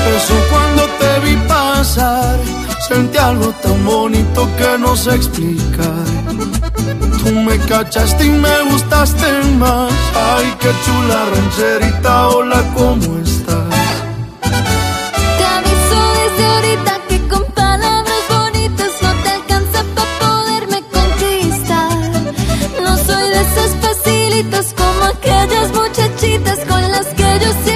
empezó cuando te vi pasar. Sentí algo tan bonito que no sé explicar. Tú me cachaste y me gustaste más. Ay, qué chula rancherita, hola, ¿cómo estás? Te aviso desde ahorita que con palabras bonitas no te alcanza para poderme conquistar. No soy de esas facilitas como aquellas muchachitas con las que yo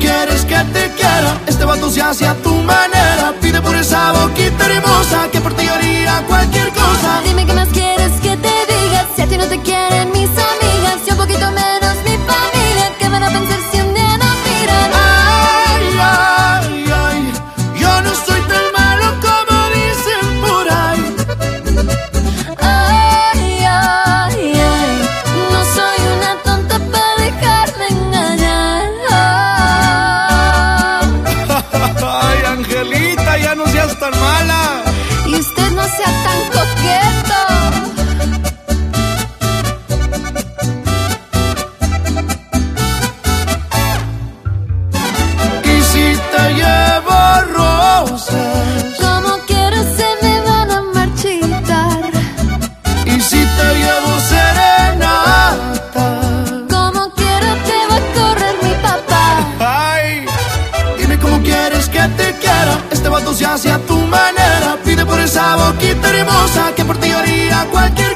quieres que te quiera. Este vato se hace a tu manera. Pide por quiera. Este vato se hace a tu manera. Pide por esa boquita hermosa que por ti haría cualquier